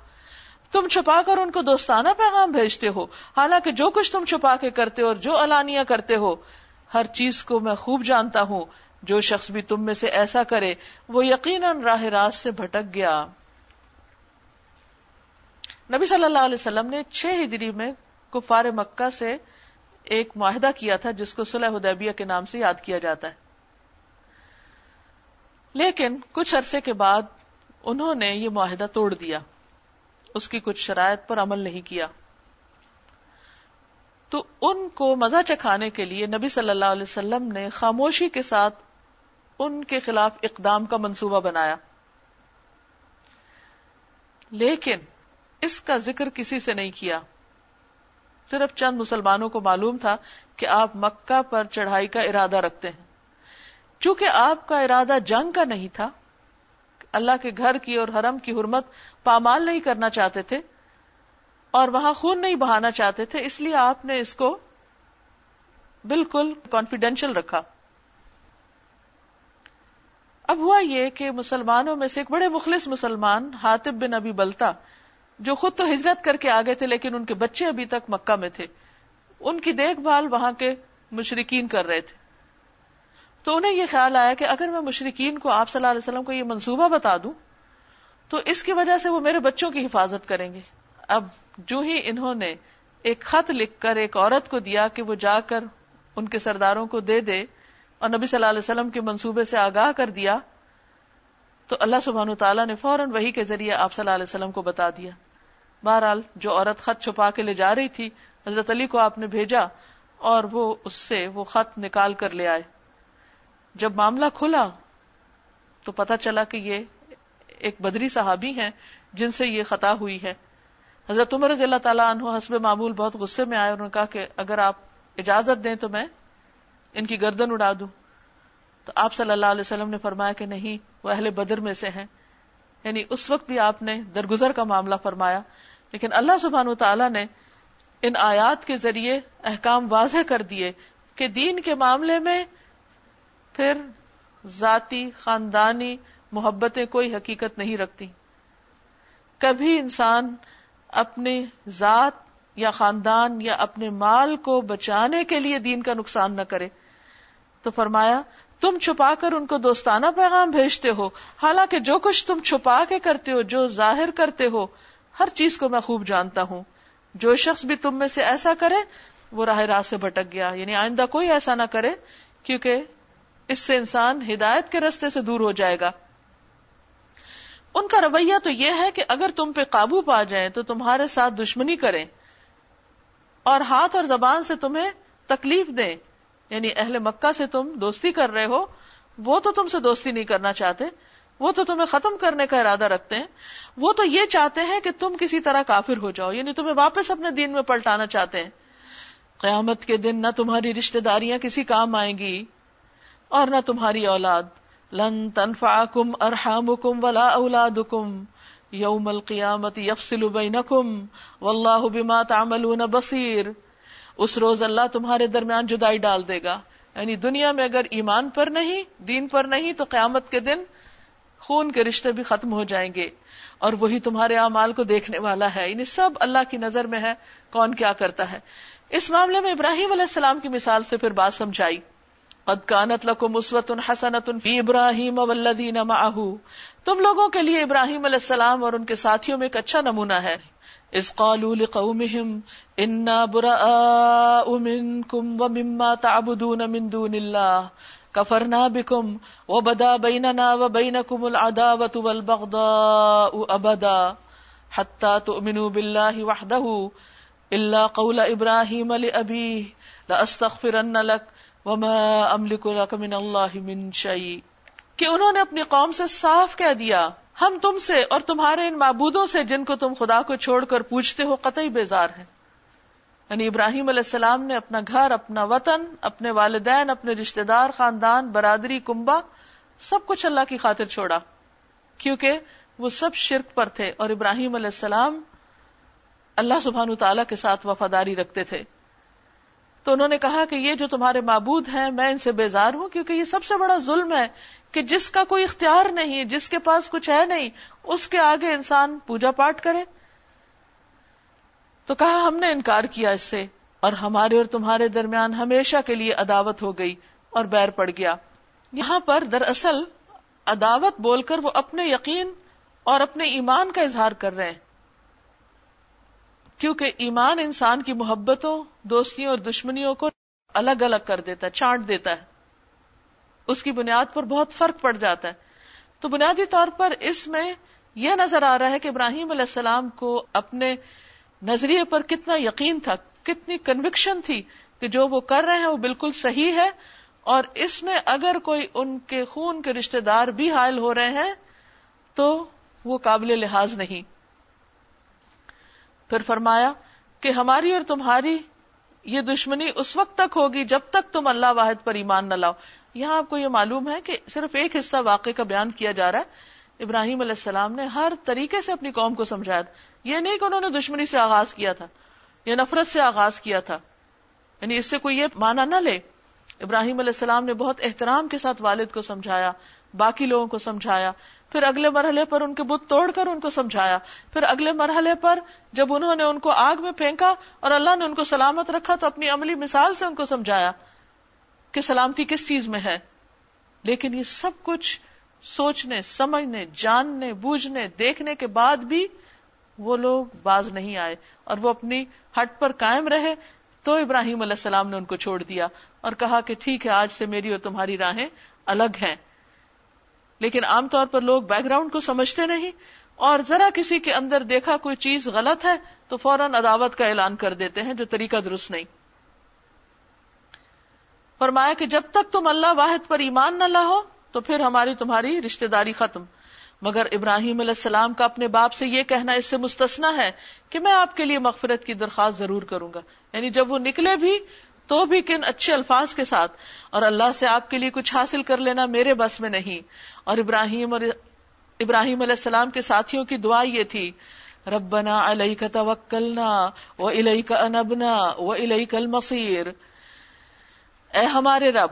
تم چھپا کر ان کو دوستانہ پیغام بھیجتے ہو۔ حالانکہ جو کچھ تم چھپا کے کرتے ہو اور جو الانیہ کرتے ہو، ہر چیز کو میں خوب جانتا ہوں۔ جو شخص بھی تم میں سے ایسا کرے، وہ یقیناً راہ راست سے بھٹک گیا۔ نبی صلی اللہ علیہ وسلم نے چھ ہجری میں کفار مکہ سے ایک معاہدہ کیا تھا، جس کو صلح حدیبیہ کے نام سے یاد کیا جاتا ہے۔ لیکن کچھ عرصے کے بعد انہوں نے یہ معاہدہ توڑ دیا۔ اس کی کچھ شرائط پر عمل نہیں کیا۔ تو ان کو مزہ چکھانے کے لیے نبی صلی اللہ علیہ وسلم نے خاموشی کے ساتھ ان کے خلاف اقدام کا منصوبہ بنایا۔ لیکن اس کا ذکر کسی سے نہیں کیا۔ صرف چند مسلمانوں کو معلوم تھا کہ آپ مکہ پر چڑھائی کا ارادہ رکھتے ہیں۔ چونکہ آپ کا ارادہ جنگ کا نہیں تھا، اللہ کے گھر کی اور حرم کی حرمت پامال نہیں کرنا چاہتے تھے اور وہاں خون نہیں بہانا چاہتے تھے، اس لیے آپ نے اس کو بالکل کانفیڈینشل رکھا۔ اب ہوا یہ کہ مسلمانوں میں سے ایک بڑے مخلص مسلمان ہاتب بن ابی بلتا، جو خود تو ہجرت کر کے آگے تھے لیکن ان کے بچے ابھی تک مکہ میں تھے۔ ان کی دیکھ بھال وہاں کے مشرقین کر رہے تھے۔ تو انہیں یہ خیال آیا کہ اگر میں مشرقین کو آپ صلی اللہ علیہ وسلم کو یہ منصوبہ بتا دوں، تو اس کی وجہ سے وہ میرے بچوں کی حفاظت کریں گے۔ اب جو ہی انہوں نے ایک خط لکھ کر ایک عورت کو دیا کہ وہ جا کر ان کے سرداروں کو دے دے اور نبی صلی اللہ علیہ وسلم کے منصوبے سے آگاہ کر دیا تو اللہ سبحان تعالیٰ نے فوراً وہی کے ذریعے آپ صلی اللہ علیہ وسلم کو بتا دیا۔ بہرحال جو عورت خط چھپا کے لے جا رہی تھی، حضرت علی کو آپ نے بھیجا اور وہ اس سے وہ خط نکال کر لے آئے۔ جب معاملہ کھلا تو پتا چلا کہ یہ ایک بدری صحابی ہیں جن سے یہ خطا ہوئی ہے۔ حضرت عمر رضی اللہ تعالیٰ عنہ حسب معمول بہت غصے میں آئے اور کہا کہ اگر آپ اجازت دیں تو میں ان کی گردن اڑا دوں۔ تو آپ صلی اللہ علیہ وسلم نے فرمایا کہ نہیں، وہ اہل بدر میں سے ہیں۔ یعنی اس وقت بھی آپ نے درگزر کا معاملہ فرمایا۔ لیکن اللہ سبحان و تعالیٰ نے ان آیات کے ذریعے احکام واضح کر دیے کہ دین کے معاملے میں پھر ذاتی خاندانی محبتیں کوئی حقیقت نہیں رکھتی۔ کبھی انسان اپنے ذات یا خاندان یا اپنے مال کو بچانے کے لیے دین کا نقصان نہ کرے۔ تو فرمایا، تم چھپا کر ان کو دوستانہ پیغام بھیجتے ہو. حالانکہ جو کچھ تم چھپا کے کرتے ہو، جو ظاہر کرتے ہو، ہر چیز کو میں خوب جانتا ہوں. جو شخص بھی تم میں سے ایسا کرے، وہ راہ راہ سے بھٹک گیا. یعنی آئندہ کوئی ایسا نہ کرے، کیونکہ اس سے انسان ہدایت کے رستے سے دور ہو جائے گا. ان کا رویہ تو یہ ہے کہ اگر تم پہ قابو پا جائیں تو تمہارے ساتھ دشمنی کریں اور ہاتھ اور زبان سے تمہیں تکلیف دیں۔ یعنی اہل مکہ سے تم دوستی کر رہے ہو، وہ تو تم سے دوستی نہیں کرنا چاہتے، وہ تو تمہیں ختم کرنے کا ارادہ رکھتے ہیں، وہ تو یہ چاہتے ہیں کہ تم کسی طرح کافر ہو جاؤ یعنی تمہیں واپس اپنے دین میں پلٹانا چاہتے ہیں۔ قیامت کے دن نہ تمہاری رشتے داریاں کسی کام آئیں گی اور نہ تمہاری اولاد۔ لن تنفعکم ارحامکم ولا اولادکم۔ یوم القیامت یفصل بینکم۔ واللہ بما تعملون بصیر۔ اس روز اللہ تمہارے درمیان جدائی ڈال دے گا۔ یعنی دنیا میں اگر ایمان پر نہیں، دین پر نہیں، تو قیامت کے دن خون کے رشتے بھی ختم ہو جائیں گے۔ اور وہی تمہارے اعمال کو دیکھنے والا ہے۔ یعنی سب اللہ کی نظر میں ہے، کون کیا کرتا ہے۔ اس معاملے میں ابراہیم علیہ السلام کی مثال سے پھر بات سمجھائی۔ قد کانت لکم اسوت حسنت فی ابراہیم والذین معه تم لوگوں کے لیے ابراہیم علیہ السلام اور ان کے ساتھیوں میں ایک اچھا نمونہ ہے۔ اس قالوا لقومهم انا براء منكم ومما تعبدون من دون الله كفرنا بكم وبدا بيننا وبينكم العداوة والبغضاء ابدا حتى تؤمنوا بالله وحده الا قول ابراهيم لابيه لاستغفرن لك وما املك لك من الله من شيء کہ انہوں نے اپنی قوم سے صاف کہہ دیا، ہم تم سے اور تمہارے ان معبودوں سے جن کو تم خدا کو چھوڑ کر پوچھتے ہو قطعی بیزار ہیں۔ یعنی ابراہیم علیہ السلام نے اپنا گھر، اپنا وطن، اپنے والدین، اپنے رشتے دار، خاندان، برادری کنبا سب کچھ اللہ کی خاطر چھوڑا۔ کیونکہ وہ سب شرک پر تھے اور ابراہیم علیہ السلام اللہ سبحان تعالی کے ساتھ وفاداری رکھتے تھے۔ تو انہوں نے کہا کہ یہ جو تمہارے معبود ہیں، میں ان سے بیزار ہوں کیونکہ یہ سب سے بڑا ظلم ہے کہ جس کا کوئی اختیار نہیں، جس کے پاس کچھ ہے نہیں، اس کے آگے انسان پوجا پاٹ کرے۔ تو کہا ہم نے انکار کیا اس سے، اور ہمارے اور تمہارے درمیان ہمیشہ کے لیے عداوت ہو گئی اور بیر پڑ گیا۔ یہاں پر دراصل عداوت بول کر وہ اپنے یقین اور اپنے ایمان کا اظہار کر رہے ہیں۔ کیونکہ ایمان انسان کی محبتوں، دوستیوں اور دشمنیوں کو الگ الگ کر دیتا ہے، چھانٹ دیتا ہے۔ اس کی بنیاد پر بہت فرق پڑ جاتا ہے۔ تو بنیادی طور پر اس میں یہ نظر آ رہا ہے کہ ابراہیم علیہ السلام کو اپنے نظریے پر کتنا یقین تھا، کتنی کنوکشن تھی کہ جو وہ کر رہے ہیں وہ بالکل صحیح ہے۔ اور اس میں اگر کوئی ان کے خون کے رشتے دار بھی حائل ہو رہے ہیں تو وہ قابل لحاظ نہیں۔ پھر فرمایا کہ ہماری اور تمہاری یہ دشمنی اس وقت تک ہوگی جب تک تم اللہ واحد پر ایمان نہ لاؤ۔ یہاں آپ کو یہ معلوم ہے کہ صرف ایک حصہ واقع کا بیان کیا جا رہا ہے۔ ابراہیم علیہ السلام نے ہر طریقے سے اپنی قوم کو سمجھایا تھا۔ یہ نہیں کہ انہوں نے دشمنی سے آغاز کیا تھا۔ یا نفرت سے آغاز کیا تھا۔ یعنی اس سے کوئی یہ مانا نہ لے۔ ابراہیم علیہ السلام نے بہت احترام کے ساتھ والد کو سمجھایا، باقی لوگوں کو سمجھایا۔ پھر اگلے مرحلے پر ان کے بت توڑ کر ان کو سمجھایا۔ پھر اگلے مرحلے پر جب انہوں نے ان کو آگ میں پھینکا اور اللہ نے ان کو سلامت رکھا تو اپنی عملی مثال سے ان کو سمجھایا کہ سلامتی کس چیز میں ہے۔ لیکن یہ سب کچھ سوچنے، سمجھنے، جاننے، بوجھنے، دیکھنے کے بعد بھی وہ لوگ باز نہیں آئے اور وہ اپنی ہٹ پر قائم رہے تو ابراہیم علیہ السلام نے ان کو چھوڑ دیا اور کہا کہ ٹھیک ہے، آج سے میری اور تمہاری راہیں الگ ہیں۔ لیکن عام طور پر لوگ بیک گراؤنڈ کو سمجھتے نہیں اور ذرا کسی کے اندر دیکھا کوئی چیز غلط ہے تو فوراً عداوت کا اعلان کر دیتے ہیں جو طریقہ درست نہیں۔ فرمایا کہ جب تک تم اللہ واحد پر ایمان نہ لاہو تو پھر ہماری تمہاری رشتے داری ختم۔ مگر ابراہیم علیہ السلام کا اپنے باپ سے یہ کہنا اس سے مستثنا ہے کہ میں آپ کے لیے مغفرت کی درخواست ضرور کروں گا۔ یعنی جب وہ نکلے بھی تو بھی کن اچھے الفاظ کے ساتھ اور اللہ سے آپ کے لیے کچھ حاصل کر لینا میرے بس میں نہیں۔ اور ابراہیم اور ابراہیم علیہ السلام کے ساتھیوں کی دعا یہ تھی، ربنا علیہ کا توکلنا و علیہ کا انبنا و علیہ کل مصیر اے ہمارے رب،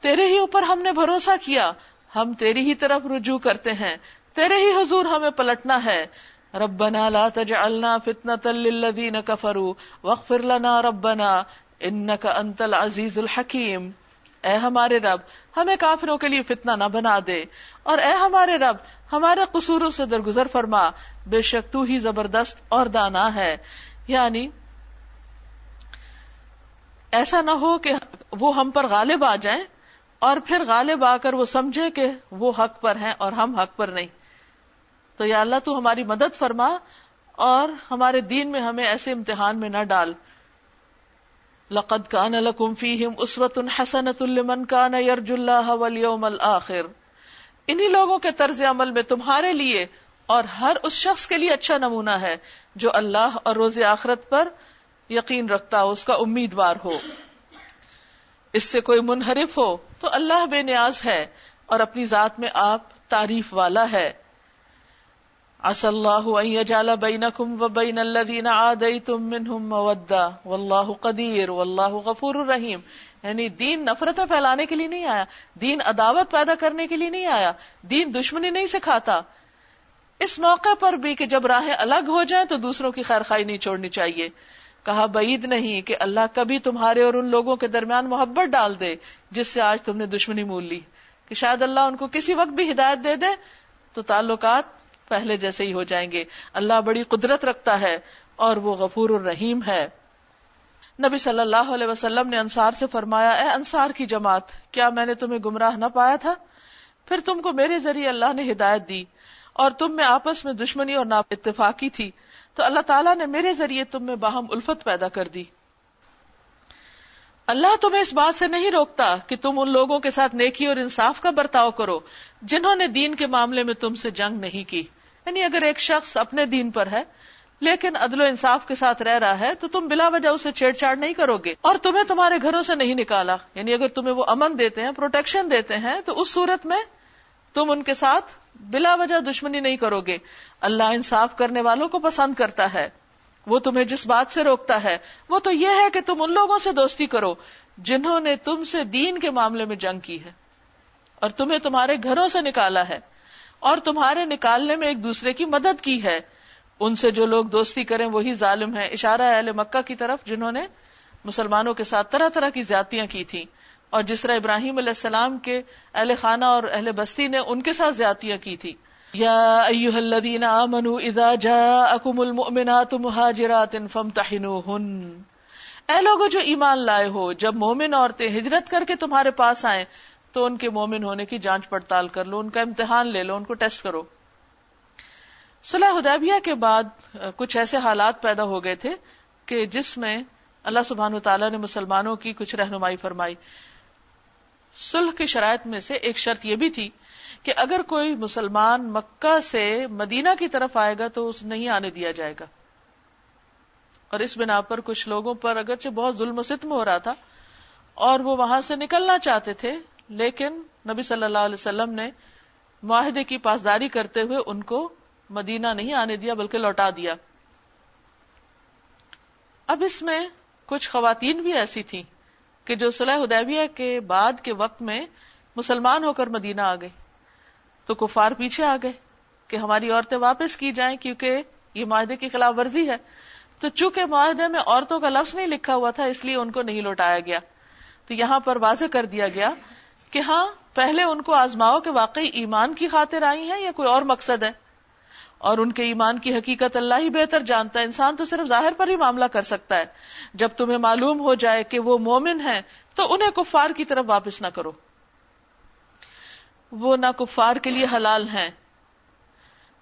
تیرے ہی اوپر ہم نے بھروسہ کیا، ہم تیری ہی طرف رجوع کرتے ہیں، تیرے ہی حضور ہمیں پلٹنا ہے۔ ربنا لا تجعلنا فتنة للذین کفروا واغفر لنا ربنا انك انت العزیز الحکیم۔ اے ہمارے رب، ہمیں کافروں کے لیے فتنہ نہ بنا دے۔ اور اے ہمارے رب، ہمارے قصوروں سے درگزر فرما۔ بے شک تو ہی زبردست اور دانا ہے۔ یعنی ایسا نہ ہو کہ وہ ہم پر غالب آ جائیں اور پھر غالب آ کر وہ سمجھے کہ وہ حق پر ہیں اور ہم حق پر نہیں۔ تو یا اللہ تو ہماری مدد فرما اور ہمارے دین میں ہمیں ایسے امتحان میں نہ ڈال۔ لقد کان لکم فیہم اسوت حسنت لمن کان یرج اللہ والیوم الاخر انہی لوگوں کے طرز عمل میں تمہارے لیے اور ہر اس شخص کے لیے اچھا نمونہ ہے جو اللہ اور روز آخرت پر یقین رکھتا ہو، اس کا امیدوار ہو۔ اس سے کوئی منحرف ہو تو اللہ بے نیاز ہے اور اپنی ذات میں آپ تعریف والا ہے۔ اص اللہ جالا بین کم و بین الذین عادیتم منہم مودا واللہ قدیر واللہ غفور الرحیم یعنی دین نفرتیں پھیلانے کے لیے نہیں آیا دین عداوت پیدا کرنے کے لیے نہیں آیا دین دشمنی نہیں سکھاتا اس موقع پر بھی کہ جب راہیں الگ ہو جائیں تو دوسروں کی خیر خائی نہیں چھوڑنی چاہیے کہا بعید نہیں کہ اللہ کبھی تمہارے اور ان لوگوں کے درمیان محبت ڈال دے جس سے آج تم نے دشمنی مول لی کہ شاید اللہ ان کو کسی وقت بھی ہدایت دے دے تو تعلقات پہلے جیسے ہی ہو جائیں گے۔ اللہ بڑی قدرت رکھتا ہے اور وہ غفور الرحیم ہے۔ نبی صلی اللہ علیہ وسلم نے انصار سے فرمایا، اے انصار کی جماعت، کیا میں نے تمہیں گمراہ نہ پایا تھا؟ پھر تم کو میرے ذریعے اللہ نے ہدایت دی اور تم میں آپس میں دشمنی اور نا اتفاقی تھی۔ تو اللہ تعالیٰ نے میرے ذریعے تم میں باہم الفت پیدا کر دی۔ اللہ تمہیں اس بات سے نہیں روکتا کہ تم ان لوگوں کے ساتھ نیکی اور انصاف کا برتاؤ کرو، جنہوں نے دین کے معاملے میں تم سے جنگ نہیں کی۔ یعنی اگر ایک شخص اپنے دین پر ہے، لیکن عدل و انصاف کے ساتھ رہ رہا ہے، تو تم بلا وجہ اسے چھیڑ چھاڑ نہیں کرو گے۔ اور تمہیں تمہارے گھروں سے نہیں نکالا۔ یعنی اگر تمہیں وہ امن دیتے ہیں، پروٹیکشن دیتے ہیں، تو اس صورت میں تم ان کے ساتھ بلا وجہ دشمنی نہیں کرو گے۔ اللہ انصاف کرنے والوں کو پسند کرتا ہے۔ وہ تمہیں جس بات سے روکتا ہے، وہ تو یہ ہے کہ تم ان لوگوں سے دوستی کرو جنہوں نے تم سے دین کے معاملے میں جنگ کی ہے۔ اور تمہیں تمہارے گھروں سے نکالا ہے۔ اور تمہارے نکالنے میں ایک دوسرے کی مدد کی ہے۔ ان سے جو لوگ دوستی کریں وہی ظالم ہے اشارہ اہل مکہ کی طرف جنہوں نے مسلمانوں کے ساتھ طرح طرح کی زیادتیاں کی تھیں۔ اور جس طرح ابراہیم علیہ السلام کے اہل خانہ اور اہل بستی نے ان کے ساتھ زیادتیاں کی تھی یا ایوہ الذین آمنوا اذا جاءکم المؤمنات مہاجرات فامتحنوہن۔ اے لوگو جو ایمان لائے ہو، جب مومن عورتیں ہجرت کر کے تمہارے پاس آئیں تو ان کے مومن ہونے کی جانچ پڑتال کر لو، ان کا امتحان لے لو، ان کو ٹیسٹ کرو۔ صلح حدیبیہ کے بعد کچھ ایسے حالات پیدا ہو گئے تھے کہ جس میں اللہ سبحان تعالیٰ نے مسلمانوں کی کچھ رہنمائی فرمائی۔ صلح کی شرائط میں سے ایک شرط یہ بھی تھی کہ اگر کوئی مسلمان مکہ سے مدینہ کی طرف آئے گا تو اس نہیں آنے دیا جائے گا۔ اور اس بنا پر کچھ لوگوں پر اگرچہ بہت ظلم و ستم ہو رہا تھا اور وہ وہاں سے نکلنا چاہتے تھے لیکن نبی صلی اللہ علیہ وسلم نے معاہدے کی پاسداری کرتے ہوئے ان کو مدینہ نہیں آنے دیا بلکہ لوٹا دیا۔ اب اس میں کچھ خواتین بھی ایسی تھیں کہ جو صلح حدیبیہ کے بعد کے وقت میں مسلمان ہو کر مدینہ آ گئے۔ تو کفار پیچھے آ گئے کہ ہماری عورتیں واپس کی جائیں کیونکہ یہ معاہدے کی خلاف ورزی ہے۔ تو چونکہ معاہدے میں عورتوں کا لفظ نہیں لکھا ہوا تھا اس لیے ان کو نہیں لوٹایا گیا۔ تو یہاں پر واضح کر دیا گیا کہ ہاں پہلے ان کو آزماؤ کہ واقعی ایمان کی خاطر آئی ہیں یا کوئی اور مقصد ہے؟ اور ان کے ایمان کی حقیقت اللہ ہی بہتر جانتا ہے۔ انسان تو صرف ظاہر پر ہی معاملہ کر سکتا ہے۔ جب تمہیں معلوم ہو جائے کہ وہ مومن ہے تو انہیں کفار کی طرف واپس نہ کرو۔ وہ نہ کفار کے لیے حلال ہیں،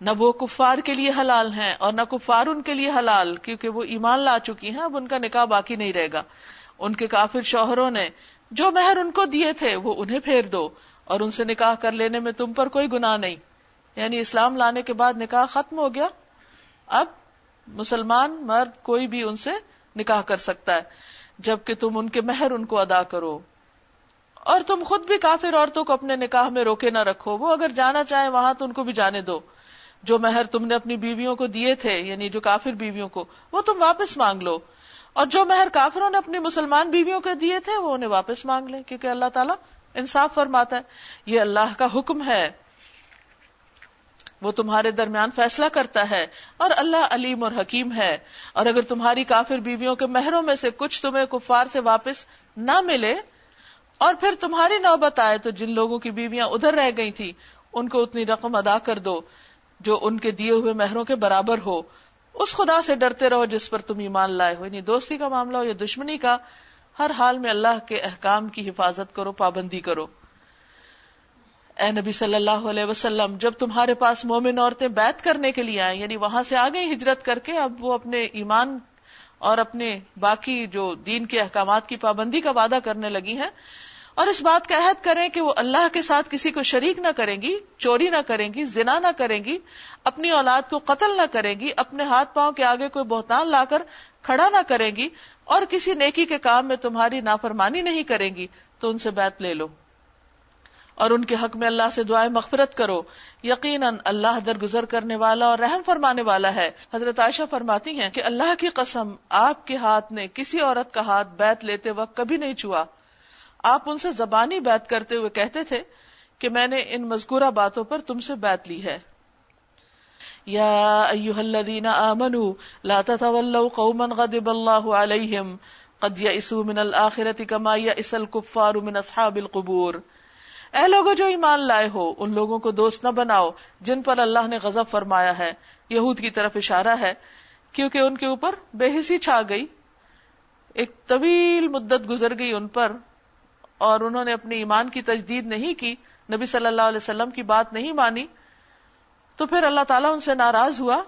نہ وہ کفار کے لیے حلال ہیں اور نہ کفار ان کے لیے حلال، کیونکہ وہ ایمان لا چکی ہیں، اب ان کا نکاح باقی نہیں رہے گا۔ ان کے کافر شوہروں نے جو مہر ان کو دیے تھے وہ انہیں پھیر دو اور ان سے نکاح کر لینے میں تم پر کوئی گناہ نہیں۔ یعنی اسلام لانے کے بعد نکاح ختم ہو گیا۔ اب مسلمان مرد کوئی بھی ان سے نکاح کر سکتا ہے، جبکہ تم ان کے مہر ان کو ادا کرو۔ اور تم خود بھی کافر عورتوں کو اپنے نکاح میں روکے نہ رکھو۔ وہ اگر جانا چاہے وہاں تو ان کو بھی جانے دو۔ جو مہر تم نے اپنی بیویوں کو دیے تھے یعنی جو کافر بیویوں کو، وہ تم واپس مانگ لو۔ اور جو مہر کافروں نے اپنی مسلمان بیویوں کو دیے تھے وہ انہیں واپس مانگ لیں، کیونکہ اللہ تعالیٰ انصاف فرماتا ہے، یہ اللہ کا حکم ہے۔ وہ تمہارے درمیان فیصلہ کرتا ہے اور اللہ علیم اور حکیم ہے۔ اور اگر تمہاری کافر بیویوں کے مہروں میں سے کچھ تمہیں کفار سے واپس نہ ملے اور پھر تمہاری نوبت آئے تو جن لوگوں کی بیویاں ادھر رہ گئی تھی ان کو اتنی رقم ادا کر دو جو ان کے دیے ہوئے مہروں کے برابر ہو۔ اس خدا سے ڈرتے رہو جس پر تم ایمان لائے ہو۔ یعنی دوستی کا معاملہ ہو یا دشمنی کا، ہر حال میں اللہ کے احکام کی حفاظت کرو، پابندی کرو۔ اے نبی صلی اللہ علیہ وسلم، جب تمہارے پاس مومن عورتیں بیت کرنے کے لیے آئیں یعنی وہاں سے آ گئی ہجرت کر کے اب وہ اپنے ایمان اور اپنے باقی جو دین کے احکامات کی پابندی کا وعدہ کرنے لگی ہیں اور اس بات کا عہد کریں کہ وہ اللہ کے ساتھ کسی کو شریک نہ کریں گی، چوری نہ کریں گی، زنا نہ کریں گی، اپنی اولاد کو قتل نہ کریں گی، اپنے ہاتھ پاؤں کے آگے کوئی بہتان لا کر کھڑا نہ کریں گی اور کسی نیکی کے کام میں تمہاری نافرمانی نہیں کریں گی، تو ان سے بیت لے لو۔ اور ان کے حق میں اللہ سے دعائیں مغفرت کرو۔ یقیناً اللہ درگزر کرنے والا اور رحم فرمانے والا ہے۔ حضرت عائشہ فرماتی ہیں کہ اللہ کی قسم، آپ کے ہاتھ نے کسی عورت کا ہاتھ بیت لیتے وقت کبھی نہیں چھوا۔ آپ ان سے زبانی بیت کرتے ہوئے کہتے تھے کہ میں نے ان مذکورہ باتوں پر تم سے بیت لی ہے۔ یا ایوہ الذین آمنوا لا تتولوا قوما غضب اللہ علیہم قد یئسوا من الآخرة کما یئس الکفار من اصحاب القبور۔ اے لوگوں جو ایمان لائے ہو، ان لوگوں کو دوست نہ بناؤ جن پر اللہ نے غضب فرمایا ہے۔ یہود کی طرف اشارہ ہے، کیونکہ ان کے اوپر بے حسی چھا گئی، ایک طویل مدت گزر گئی ان پر۔ اور انہوں نے اپنی ایمان کی تجدید نہیں کی، نبی صلی اللہ علیہ وسلم کی بات نہیں مانی، تو پھر اللہ تعالیٰ ان سے ناراض ہوا،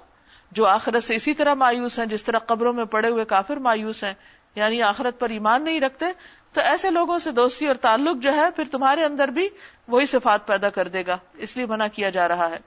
جو آخرت سے اسی طرح مایوس ہیں، جس طرح قبروں میں پڑے ہوئے کافر مایوس ہیں یعنی آخرت پر ایمان نہیں رکھتے، تو ایسے لوگوں سے دوستی اور تعلق جو ہے، پھر تمہارے اندر بھی وہی صفات پیدا کر دے گا، اس لیے منع کیا جا رہا ہے۔